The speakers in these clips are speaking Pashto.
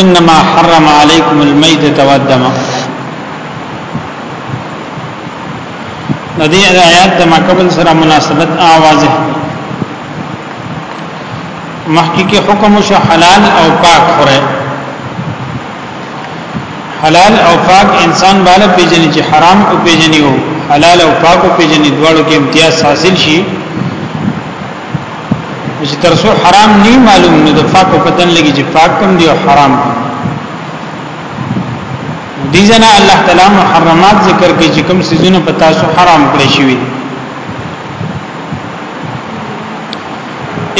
انما حرم عليكم الميتة والدم ندی آیات د مقبل سره مناسبت آوازه محقق حکم شو حلال او پاک خوره حلال او پاک انسان بالا پیجنې چې حرام او پیجنې او حلال او پاک او پیجنې دواړو کې امتیاز حاصل شي چې تر څو حرام نه معلوم نو د پاک په پتن لګي چې پاک کم دی او حرام کم دي ځنه الله تعالی محرمات ذکر کوي چې کوم سيزونه په تاسو حرام کړی شوی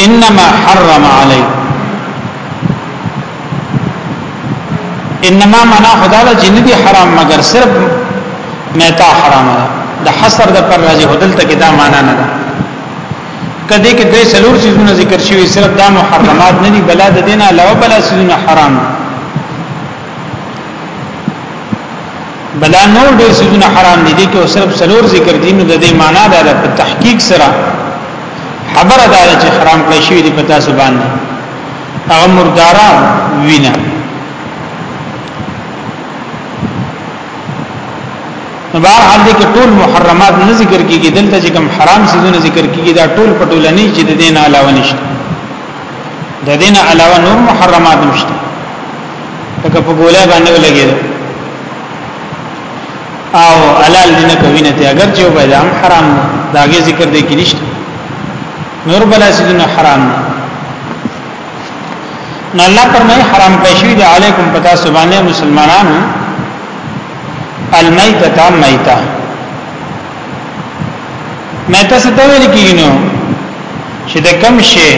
انما حرم علی انما معنا خدا له جن دي حرام مگر صرف میتا حرام ده د حصر د پر راځي هدل ته کدا معنا نه ده کدی کې درې څلور سيزونه ذکر شوی صرف دا محرمات نه دي بلا د دینه علاوه بلا سيزونه حرام دي بلا نور ډېر سيزونه حرام دي کې صرف څلور ذکر دي نو د دې معنا دا ده په تحقیق سره خبره دا ده چې حرام کړی شوی دی په تاسو باندې هغه مردارا وینا نو بهر حال دې کې ټول محرمات نه ذکر کیږي دلته چې کوم حرام سيزونه ذکر کیږي دا ټول په ټوله نه چې د دین علاوه نشته د دین علاوه نور محرمات نشته لکه په ګولای باندې ولګي او حلال دې نه کوي نه ته اگر چې وبای دا حرام داګه ذکر دې کې نشته نور بلا سيزونه حرام نه نو الله فرمای حرام کړی شوی دی علیکم پتا سبحانه مسلمانانو المیتة تا میتة میتة ستو ویل کیږي نو چې د کم شي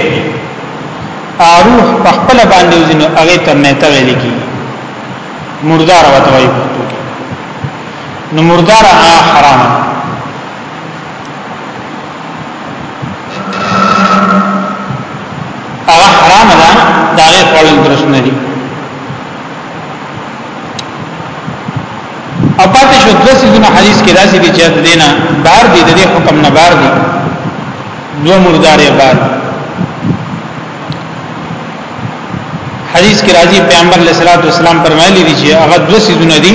اروح په خپل باندې وزنو هغه ته میتة ویل کیږي مردار وته وایي نو مردار حرام هغه حرام ده دا غیر خوړل درست نه دي او پاتې شو د سيزونو حدیث کې راځي دي چې دینه بار دي د حکم نه بار دي دو مردارې بار حدیث کې راځي پیغمبر علیه الصلاۃ والسلام فرمایلی دي چې هغه د سيزونو دي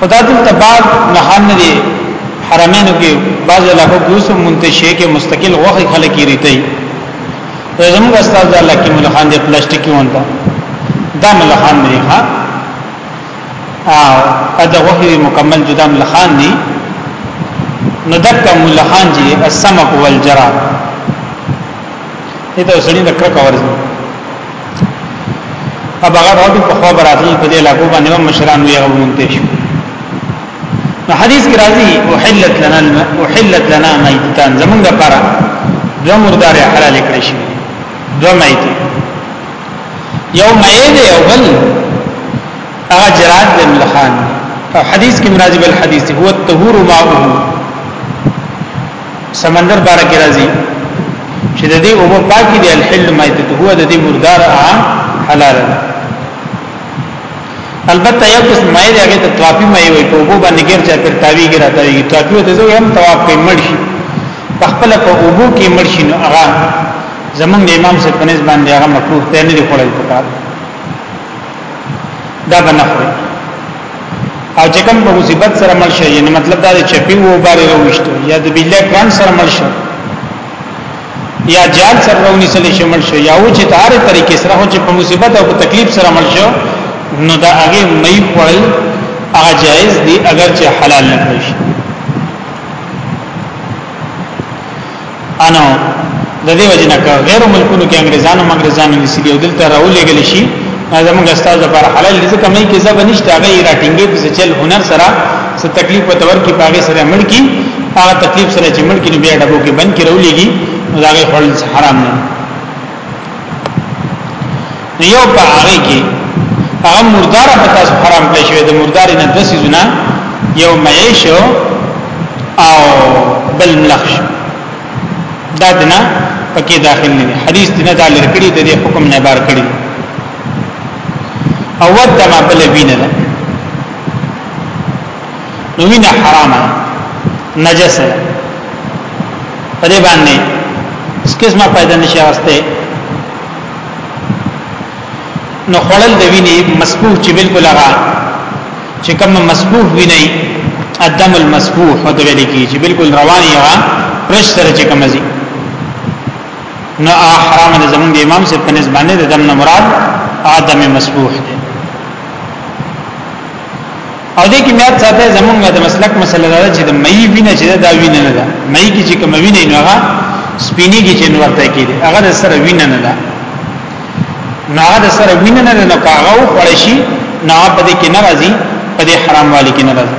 خدا دلته بعض نهان نه دي حرمینو کې بعض علاقو کې اوس منتشي کې مستقل غوخه خلک یې ریتي زموږ استاد الله کې ملخان دي پلاستیکي ونده دا ملخان نه ښه او دا غوخه مکمل جدا ملخان دي نو دک ملخان جي السمك والجراد دته سړی د کرک ورځي اب هغه راوړي په خو براتل په دې لاګو باندې هم مشران وی هغه مونته شو نو حدیث کې راځي وحلت لنا وحلت لنا میتان زمونږ لپاره دو مردار حلال کړی شي دو میت یو مید یو بل هغه جراد بن لخان او حدیث کې مرادی بل حدیث هو الطهور ماؤه سمندر بارک راځي چې د دې او په پاکي دی الحل مایته هو د دې مردار عام حلال ده البته یو قسم مې دی هغه ته طوافي مې وي په وګو باندې ګر چې پر تاوی ګر تاوی طوافي ته زه هم طواف کوي مرشي په خپل په وګو کې مرشي نو هغه زمونږ امام سے پنځ باندې هغه مکروه ته نه دی خړل پکار دا به نه خوري او چې کوم په مصیبت سره مل شي یعنی مطلب دا چې پی وو باري روشته یا د بیله کران سره مل شي یا جال سره رونی سره شمل شي یا و چې تار طریقې سره هو چې په مصیبت او په تکلیف سره مل شي نو دا هغه مې خپل هغه جائز دي اگر چې حلال نه شي انو د دې وجنه که غیر ملکونو کې انګريزانو مګريزانو نسلی او دلته راولېګل شي زموږ استاد لپاره حلال دي ځکه مې کې ځب نشته هغه راټینګې په چل هنر سره څه تکلیف په تور کې پاګه سره مړ کی هغه تکلیف سره چې مړ کی بیا ډبو کې بند کې راولېږي دا غي حرام نه نو یو په هغه کې هغه مردار په تاسو حرام کړی شوی د مردار نه د سيزونه یو مې شو او بل ملخ شو دا دنا پکې داخل نه حدیث دنا دا لرکړي د دې حکم نه بار کړی او ودما بل وینه نو وینه حرامه نجس ده په دې باندې اس قسمه پیدا نشي واسطه نو خړل د ویني مسبوح چې بالکل هغه چې کوم مسبوح ویني ادم المسبوح هدا ویل کی چې بالکل رواني هغه پرش سره چې کوم زی نو احرام د زمون د امام سے په نسبت باندې د دم نه مراد ادم مسبوح دی او دې کې میات ساته زمونږ د مسلک مسله ده چې د مئی وینه چې دا وینه نه ده مئی کې چې کوم وینه نه هغه سپینی کې چې نورته کېږي هغه د سره وینه نه ده نو هغه د سره وینه نه ده نو هغه وړ شي نه په دې کې ناراضي په دې حرام والی کې ناراضي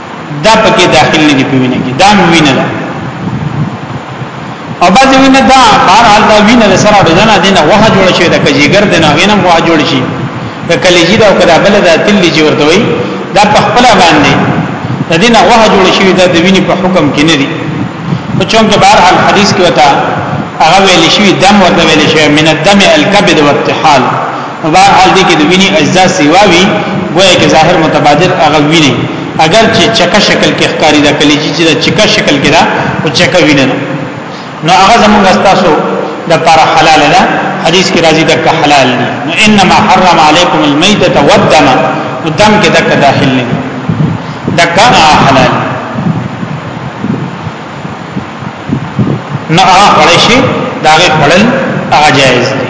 دا پکې داخل نه دی په وینه کې دا وینه ده او بعضی وینه دا بهر حال دا وینه د سره بدنه دینه وه جوړ شي د کجیګر دینه وینه وه جوړ شي د کلیجی دا او کدا بل دا تللی جوړ ورته وي دا په خپل باندې د دینه وه جوړ شي دا د وینې په حکم کې نه دی په چون کې بهر حال حدیث کې وتا هغه ویل شي دم ورته ویل شي من الدم الكبد والتحال په بهر حال دي کې د ویني اجزا سیوا وي ګویا کې ظاهر متبادر هغه ویني اگر چې چکه شکل کې ښکاری دا کلی چې دا چکه شکل کې دا او چکه ویني نو هغه زموږ استاسو د پر حلال ده حدیث کې راځي دک حلال دي نو انما حرم علیکم المیتۃ والدم دم کې دک داخل نه دک حلال نه هغه خړې شي داغه خړل هغه جایز دي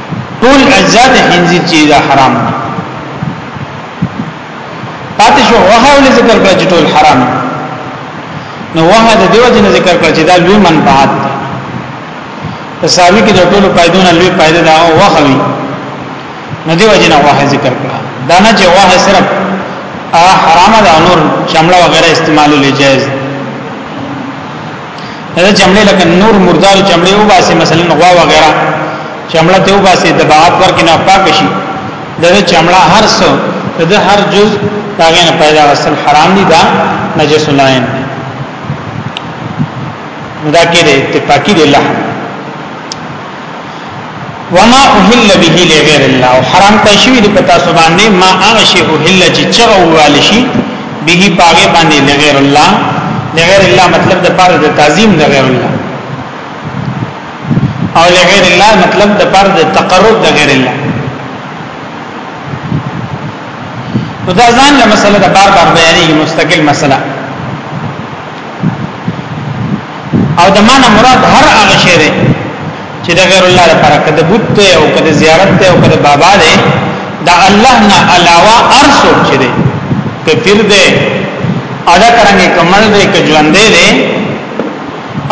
ټول اجزاء د خنزیر چې دا حرام دي پاتې شو وه ول ذکر کړ چې ټول حرام نو وه د دیو جن ذکر کړ چې دا لوی منفعت ده تساوی کې د ټولو پایدونه لوی پایده دا وه وی نو دیو جن وه ذکر کړ دا نه چې وه صرف حرام ده نور شمله وغیرہ استعمالول جائز ده دا چمړې لکه نور مردار چمړې او باسي مثلا غوا وغیرہ چمړه ته وباسي د بعد ورکې نه پاک شي دا چمړه هر څه د هر جز داغه نه پیدا اصل حرام دي دا نجس لاین دا کې دې اتفاقی دي لحم وما اهل به لغیر الله حرام کړی شوی دی پتا سو باندې ما هغه شی اهل چې چغه وال شي به پاګه باندې لغیر الله لغیر الله مطلب د پاره د تعظیم لغیر الله او لغیر الله مطلب د پاره د تقرب د غیر الله دا ځان له مسله د بار بار بیانې مستقل مسله او د معنا مراد هر هغه شی دی چې د غیر الله لپاره کده بوت ته او کده زیارت ته او کده بابا دی دا الله نه علاوه ارسو چې دی که پیر دی ادا کرانګي کمل دی که ژوند دی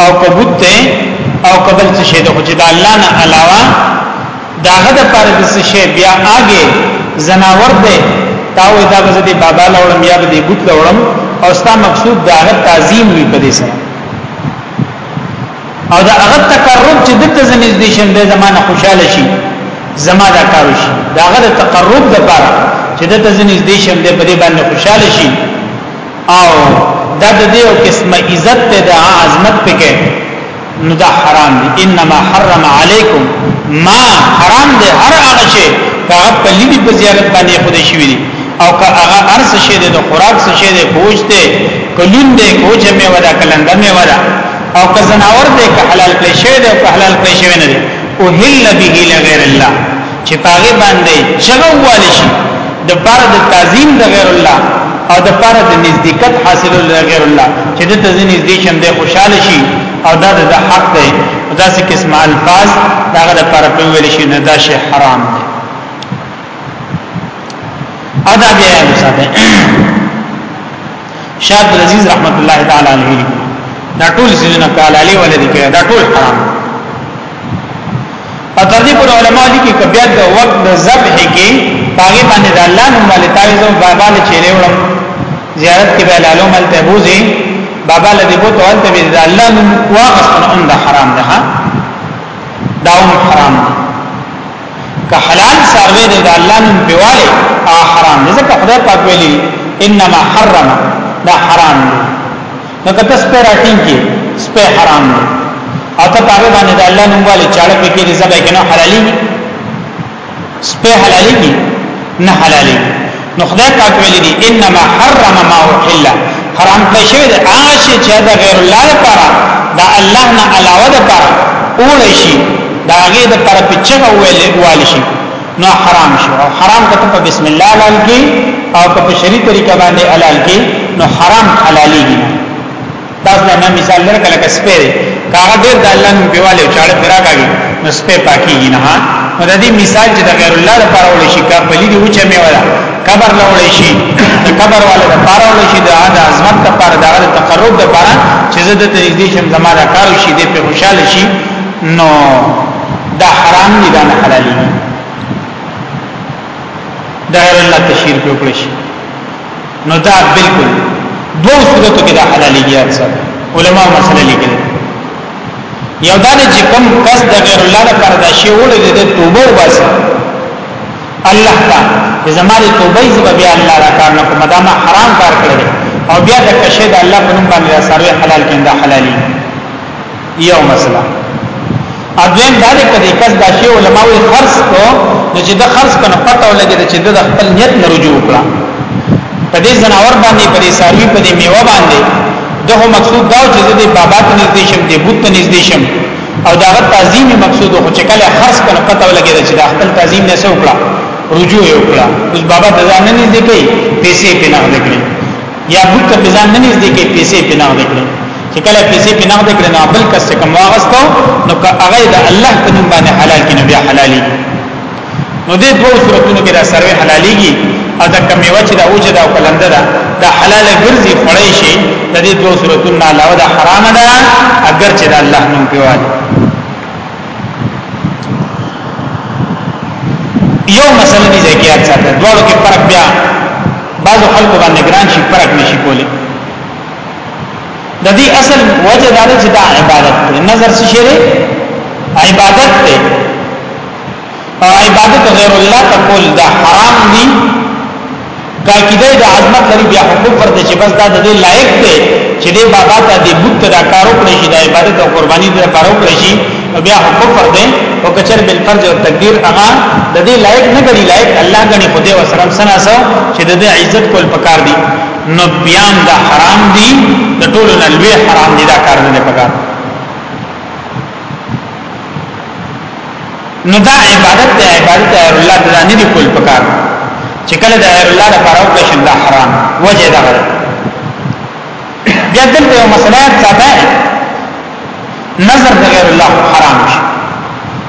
او کبوت ته او کبل څه شی دی چې د الله نه علاوه داغه د پاره د څه شی بیا آګه زناور ده تاوې دا به دې بابا لوړم یا به دې بوت لوړم او ستا مقصود داغه تعظیم وی په دې سره او دا هغه تقرب چې دته زنیز دي شم د زمانه خوشاله شي زما دا کار شي دا هغه تقرب د پاره چې دته زنیز دي شم د بری باندې خوشاله شي او دا د دې او قسمه عزت ته د عظمت پکې نو دا حرام دي انما حرم علیکم ما حرام دي هر هغه شی هغه په لیدي په زیارت باندې خدای شي وي او که هغه ارس شی د خوراک څه شی د کوچ دی کلون دی کوچ مې ودا کلنده مې ودا او که زناور دی که حلال کړی شی دی او که حلال کړی شی نه دی او هل به لغیر الله چې پاغه باندې چغه والی شي د بار د تعظیم د غیر الله او د بار د نزدېکت حاصل د غیر الله چې د تزین نزدې شم د خوشاله شي او دا د حق دی دا سه قسم الفاظ دا غره پر په ویل شي نه دا شی حرام دی ادا بیا یې ساته شاه عبد العزيز رحمت الله تعالی علیه دا ټول سيزونه کال علی ولدي کې دا ټول حرام او تر دې پر علما دي کې کبیا د وخت د ذبح کې پاګې باندې د الله نوم باندې تعویذ او بابا له چیرې وړم زیارت کې به لالو مل ته بوزي بابا له دې بوته ولته به د الله نوم واغستن ان د حرام ده دا هم حرام ده که حلال سروي د الله نوم پیواله حرام ده ځکه خدای پاک ویلي انما حرم دا حرام ده نو کته سپه راټینګ کی سپه حرام دی او ته پاره باندې د الله نوم والي چاړه په کې رضا به کنه حلالي سپه حلالي کی نه حلالي نو خدای پاک ویلي دي انما حرم ما وحل حرام کړی شوی دی هغه شی چې د غیر الله لپاره د الله نه علاوه لپاره اول شي دا غي د پر پچغه ویل وال شي نو حرام شو او حرام کته په بسم الله لال کې او په شری طریقه باندې حلال کې نو حرام حلالي دي تاسو نه مثال درکړه لکه سپیر کاغه ډیر د الله نوم پیواله چاړه پیرا کاږي نو سپې پاکي نه ها نو د دې مثال چې د غیر الله لپاره ول شي کا په لیدي وچه می ولا قبر لول شي د قبر والے لپاره ول شي د هغه عظمت لپاره د هغه تقرب لپاره چې زه د دې شم زماره کار شي د په خوشاله شي نو دا حرام دي دا نه حلال دي دا غیر الله تشهیر کړی شي نو دا بالکل دوه صورتو کې دا حلال دي اکثر علما مسله لیکلي یو دا چې کوم کس د غیر الله لپاره دا شی وړي د توبه وباسي الله تا زماري توبه زب بیا الله را کار نه کوم دا ما حرام کار کړی او بیا د کشه د الله په نوم باندې سره حلال کیندا حلالي یو مسله اځین دا دې کدي کس دا شی علماء وی خرص کو نو چې د خرص کنه پته ولګي چې د خپل نیت نه رجوع وکړه په دې زناور باندې په دې ساروی په دې میوه باندې دغه مقصود دا چې د بابا ته نږدې شم د بوت ته نږدې شم او دا غت تعظیم مقصود خو چې کله خرص کنه پته ولګي چې د خپل تعظیم نه سو وکړه رجوع وکړه اوس بابا د ځان نه نږدې کوي پیسې په نغد کړی یا بوت ته ځان نه نږدې کې پیسې په نغد کړې چې کله پیسې په نغد کړې نو بل کس کوم واغستو نو که هغه د الله په نوم باندې حلال کې نو بیا حلالي نو دې دوه صورتونو کې دا سروي حلاليږي او دا کمی وجه دا اوجه دا کلنده دا دا حلال ګرځي خړې شي د دې دوه صورتونو علاوه دا حرام ده اگر چې دا الله نوم پیوالي یو مسله دې ځای کې یاد ساته دواړو کې فرق بیا بعضو خلکو باندې ګران شي فرق نشي کولی د دې اصل وجه دا ده چې دا عبادت دی نظر څه شی دی عبادت دی او عبادت غیر الله ته کول دا حرام دي کاکیده د عظمت لري بیا حکم ورته چې بس دا د دې لایق دی چې دې بابا ته دې بوت دا کار وکړي چې د عبادت او قرباني دې کار وکړي شي بیا حکم ورته او کچر بل فرض او تقدیر هغه د دې لایق نه غړي لایق الله غني خدای وسره سنا سو چې د دې عزت کول پکار دي نو بیان دا حرام دي د ټولو نه لوی حرام دي دا کار نه پکار نو دا عبادت دی عبادت دی الله د نه دی کول پکار چې کله د الله لپاره او کې شنده حرام وجه دا غره بیا دلته یو مسله ساده نظر د غیر الله حرام شي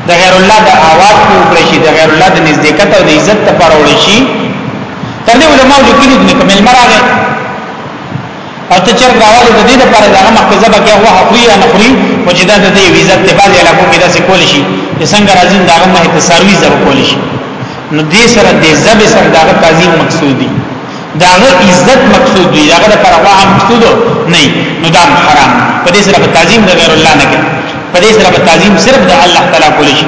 د غیر الله د آواز په وکړي شي د غیر الله د نزدېکت او د عزت لپاره وړي شي تر دې علماء لیکلي دي کوم ملمراغه او ته چر غواړې د دې لپاره دا مخکزه به کې هو خوري یا نه خوري او چې دا د دې ویزه ته باندې علاقو کې دا څه کول شي چې څنګه راځي دا مه ته سروي زو کول شي نو دې سره دې زب سره دا تعظیم مقصود دي دا عزت مقصود دي دا د پروا مقصود نه نو دا حرام په دې سره تعظیم د غیر الله نه کې په دې سره تعظیم صرف د الله تعالی کول شي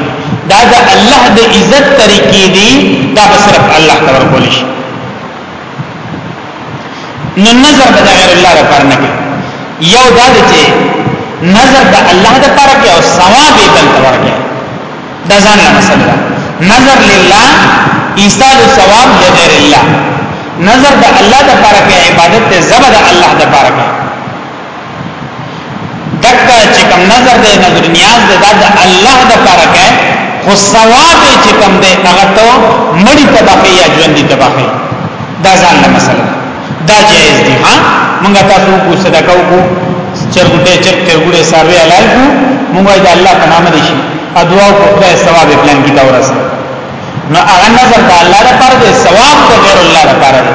دا د الله د عزت طریقې دي دا صرف الله تعالی کول شي نو نظر به غیر الله لپاره نه کوي یو دا چې نظر به الله لپاره کوي او ثواب یې بل ته ورکړي دا ځان له مسله نظر لله ایصال ثواب لغیر الله نظر به الله لپاره کوي عبادت ته زبر الله لپاره کوي دکا چې کم نظر دې نظر نیاز دې دا د الله د پاره کې خو ثواب چې کم دې هغه ته مړی تبخې یا ژوند دې تبخې دا ځان له مسله دا جایز دي ها موږ تاسو کو صدقه کو چرګټه چر چرګړې ساروي حلال کو موږ دې الله په نام دې شي ادوا کو خدای ثواب پلان کی دا ورسره نو هغه نظر د الله لپاره دی ثواب د غیر الله لپاره دی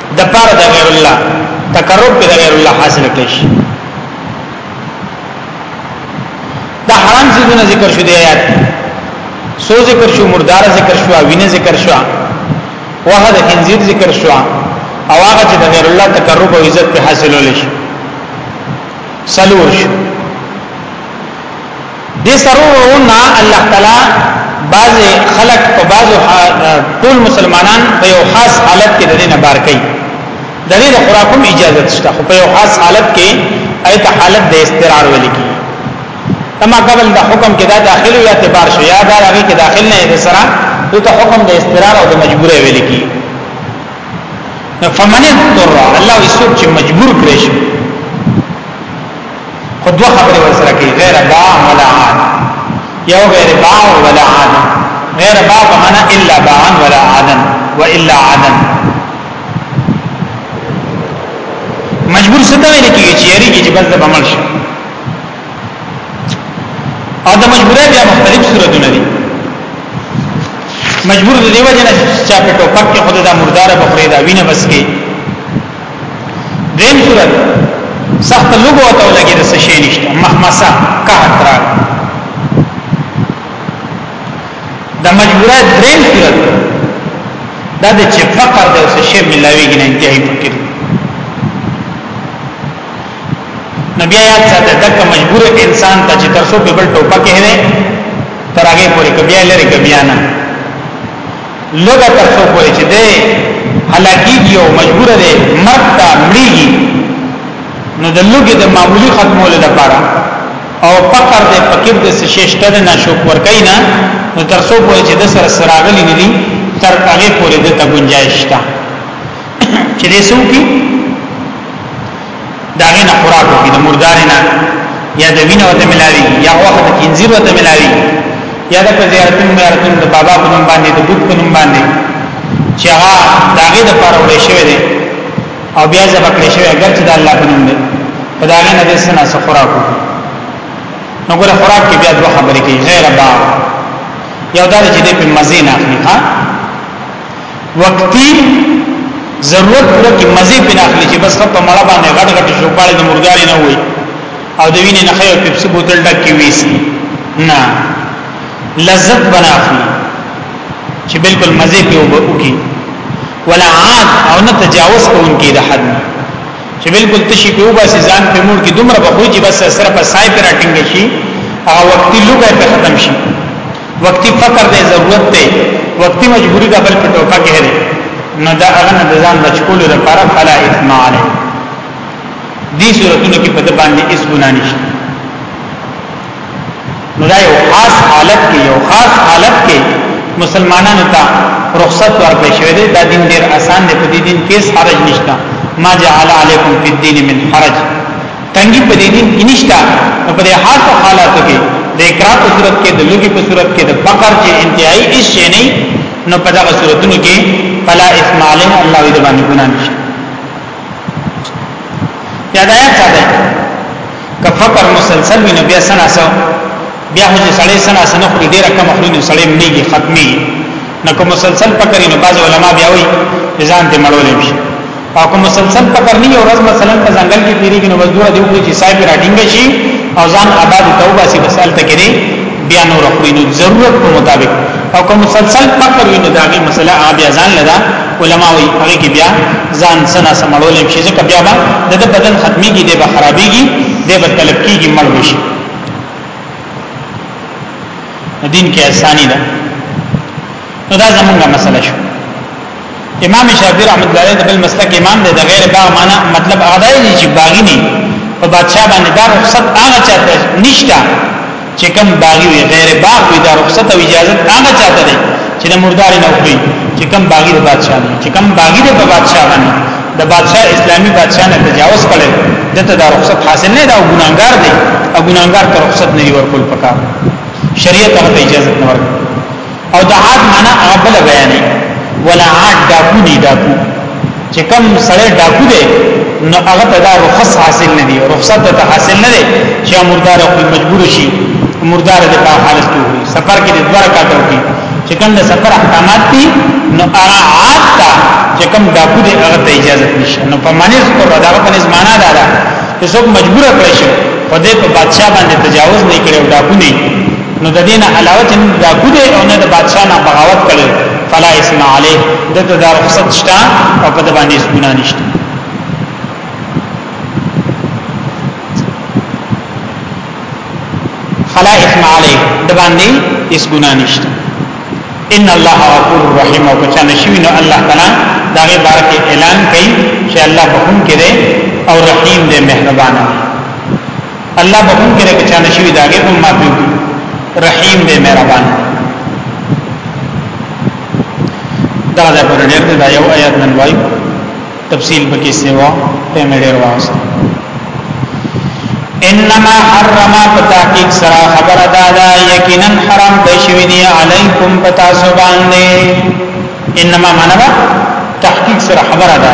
د پاره د غیر الله تقرب په غیر الله حاصل کړي شي دا حرام څیزونه ذکر شو دی آیات سو ذکر شو مردار ذکر شو وینه ذکر شو وه د خنزیر ذکر شو او هغه چې د غیر الله تقرب او عزت په حاصلول شي سلور شو دې سرورو نه الله تعالی بعض خلق په بعض ټول مسلمانان په یو خاص حالت کې د دې نه بار کوي د دې د خوراکوم اجازه شته خو په یو خاص حالت کې ایت حالت د استقرار ولیکي اما قبل د حکم کې دا داخل یا اعتبار شو یا دا هغه کې داخل نه دي سره دته حکم د استقرار او د مجبورې ویل کی فمن اضطر الله یسوع چې مجبور کړی شي خو دوه خبرې ورسره کوي غیر با ولا عاد یو غیر با ولا عاد غیر با په معنا الا با ولا عاد و الا عاد مجبور څه ته ویل کیږي چې یاري کې چې بس د بمل شي او د مجبورې بیا مختلف صورتونه دي مجبور دی وجه نه چې په ټوپک کې خود دا مردار بخوري دا وینه بس کې دیم صورت سخت لګو ته لګي د سشي نشته مخمسه قهر ترا د مجبوره دریم صورت دا د چې فقر د سشي ملاويږي نه انتهایی فقر نبی آیات ساته دک مجبور انسان ته چې ترسو په بل ټوپه کې نه تر هغه پورې کبیا لري کبیا نه لږه تر څو پورې چې دی هلاکیږي او مجبور دی مرګ ته مړیږي نو د لږه د معمولی ختمولو لپاره او فقر دې فقیر دې سشته نه ناشوک ورکای نه نو تر څو پورې چې د سره سراغلی ندي تر هغه پورې د ته گنجائش تا چې دې سو کې دا غي نه خوراک وکړي د مردار نه یا د وینه وته ملاوي یا وخت د خنزیر وته ملاوي یا د زیارتون میارتون د بابا په نوم باندې د بوت په نوم باندې چې هغه دا غي د پاره وړي شوی دی او بیا ځبه کړی شوی اگر چې د الله په نوم دی په دا غي نه د سنا څخه خوراک وکړي نو ګره خوراک کې بیا دوه خبرې کوي غیر باغ یو دا چې دې په مزه نه اخلي ها وقتی ضرورت پوره کی مزه پنه اخلي چې بس په مړه باندې غټ غټ شوپاله د مرداري نه وي او د وینې نه خیو پیپسي بوتل ډک کی ویسي نه لذت بنا اخلي چې بالکل مزه په وبکی ولا عاد او نه تجاوز کوونکی د حد چې بالکل تشي په وباسي ځان په مور کې دومره بخوي چې بس سره په سای پر اټینګ شي هغه وخت لوګه ختم شي وقتی فقر دی ضرورت دی وقتی مجبوری دا بل پټو پکې دی نو دا هغه نه ځان بچولو لپاره فلا اثم علی دې صورتونو کې په د باندې اس ګنا نشته نو دا یو خاص حالت کې یو خاص حالت کې مسلمانانو ته رخصت ورکړي شوی دی دا دین ډیر آسان دی په دې دین کې حرج نشته ما جعل علیکم فی الدین من حرج تنګي په دې دین کې نشته نو په دې خاصو حالاتو کې د اقرار په صورت کې د لوګي په صورت کې د فقر چې انتهایی هیڅ شي نه نو په دغه صورتونو کې فلا اسم علیه الله دې باندې ګناه نشته یاد آیات ساده که فقر مسلسل وي نو بیا سنا سو بیا هغه سړی سنا سنا خو ډیره کم خوري نو سړی مړیږي ختمي نو کوم مسلسل فقر نو بعض علما بیا وایي ځان ته مړولې شي او کوم مسلسل پکر نه یو ورځ مثلا په ځنګل کې تیریږي نو مزدور دی وکړي چې صاحب راټینګ شي او ځان آباد توبه سي بس الته کې دی بیا نور خوري نو ضرورت په مطابق او کوم مسلسل پکر وي نو داغي مسله بیا ځان لدا علما وي هغه کې بیا ځان سنا سمړول شي چې بیا به د بدن ختمي کې دی به خرابيږي دی به تلب کېږي مړ شي دین کې اسانی ده نو دا زمونږه مسله شو امام شافعی رحمت الله علیه د بل مسلک امام دی د غیر باغ معنا مطلب هغه دی چې باغی نه په بادشاہ باندې دا رخصت هغه چاته نشته چې کوم باغی وي غیر باغ وي دا رخصت او اجازه هغه چاته دی چې د مردار نه وي چې کوم باغی د بادشاہ نه چې کوم باغی د بادشاہ باندې د بادشاہ اسلامی بادشاہ نه تجاوز کړي دته دا رخصت حاصل نه دا ګناګار دی او ګناګار ته رخصت نه ورکول پکار شریعت هغه اجازه نه ورکړي او د عاد معنا هغه بل بیانې ولا عاد ډاکو دی ډاکو چې کم سړی ډاکو دی نو هغه ته دا رخصت حاصل نه دی رخصت ته حاصل نه دی چې مردار او مجبور شي مردار د په حالت کې وي سفر کې د دوه رکعات وي چې کوم د سفر احکامات دي نو هغه عاد ته چې کوم ډاکو دی هغه ته اجازه نشته نو په معنی سره دا هغه په نسمانه ده چې څوک مجبور کړی شي په دې په بادشاہ باندې تجاوز نه کړي او ډاکو نه نو د دین علاوه چې دا ګوده او نه د بادشاہ نه بغاوت کړي فلا اسم علیه د ته دا رخصت شته او په د باندې ګناه نشته فلا اسم علیه د باندې اس ګناه نشته ان الله غفور رحیم او کچا نشوی نو الله تعالی دا غي بارک اعلان کړي چې الله بخون کړي او رحیم دې مهربان دی الله بخون کې راکې چانه شوی داګه هم معافي وکړي رحیم دې مهربان دا ځای پر ډېر دا یو آیات نن وایي تفصیل پکې سیوا ته مې ډېر واسه انما حرم بتاکیک سرا خبر دادا یقینا حرام کشوی دی علیکم بتا سبان دی انما منبا تحقیق سرا خبر دادا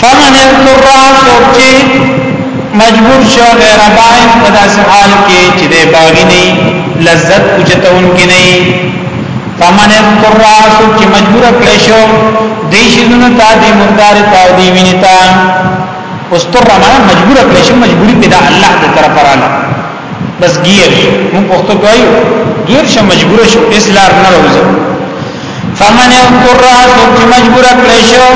فمن اضطر سوک چه مجبور شو غیر باغین پدا سی حال کې چې دی باغی نئی لذت اچتون کې نئی فمن اضطر سوک چه مجبور کلی شو دی شیدونو تا دی مردار تا دی وینی تا استر مانا مجبور کلی شو مجبوری پیدا اللہ دی طرف رالا بس گیر شو مون پختو کوایو گیر شو مجبور شو اس لار نروزو فمن اضطر سوک چه مجبور اکلیشو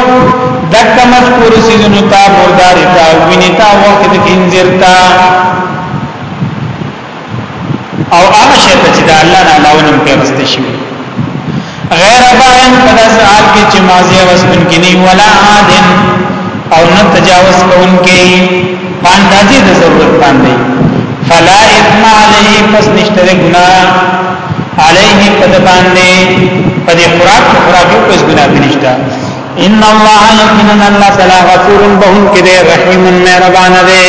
دکا مذکور سیزنو تا مرداری تا وینی تا وقت خنزیر تا او هغه شی ته چې د الله نه علاوه نوم پیغسته شي غیر باین په داسې حال کې چې ماضی او اسمنکی نه ولا عادن او نه تجاوز کوونکې پاندازې د ضرورت باندې فلا اثم علیه پس نشته د ګناه علیه په د باندې په دې خوراک کې خوراک یو پس ګناه نشته ان الله یقینا الله تعالی غفور بهم کې رحیم مهربان دی